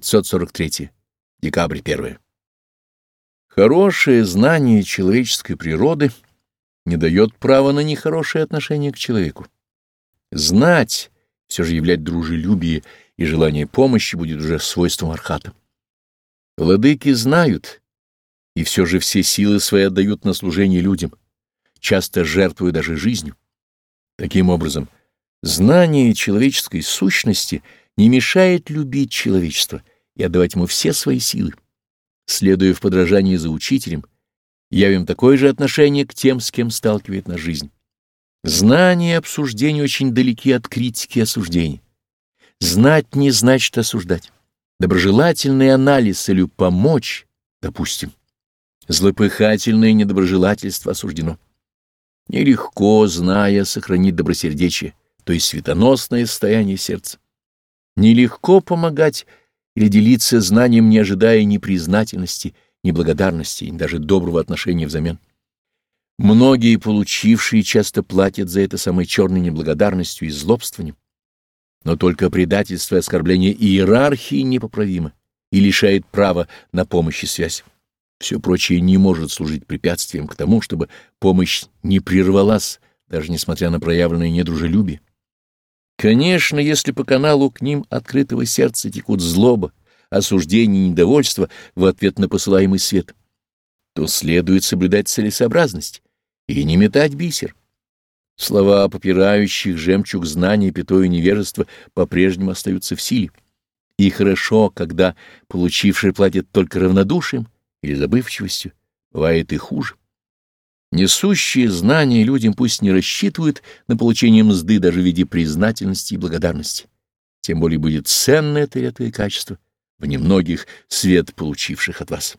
543. Декабрь 1. Хорошее знание человеческой природы не дает права на нехорошее отношение к человеку. Знать, все же являть дружелюбие и желание помощи будет уже свойством архата. Владыки знают, и все же все силы свои отдают на служение людям, часто жертвуя даже жизнью. Таким образом, знание человеческой сущности не мешает любить человечество и отдавать ему все свои силы. Следуя в подражании за учителем, явим такое же отношение к тем, с кем сталкивает нас жизнь. Знание и обсуждение очень далеки от критики и осуждения. Знать не значит осуждать. Доброжелательный анализ целью помочь, допустим. Злопыхательное недоброжелательство осуждено. Нелегко, зная, сохранить добросердечие, то есть светоносное состояние сердца. Нелегко помогать или делиться знанием, не ожидая ни признательности, ни благодарности, ни даже доброго отношения взамен. Многие, получившие, часто платят за это самой черной неблагодарностью и злобствованием. Но только предательство и оскорбление иерархии непоправимо и лишает права на помощь и связь. Все прочее не может служить препятствием к тому, чтобы помощь не прервалась, даже несмотря на проявленное недружелюбие. Конечно, если по каналу к ним открытого сердца текут злоба, осуждение и недовольство в ответ на посылаемый свет, то следует соблюдать целесообразность и не метать бисер. Слова попирающих жемчуг знаний, пятое невежества по-прежнему остаются в силе. И хорошо, когда получивший платит только равнодушием или забывчивостью, бывает и хуже. Несущие знания людям пусть не рассчитывают на получение мзды даже в виде признательности и благодарности. Тем более будет ценно это редкое качество в немногих свет получивших от вас.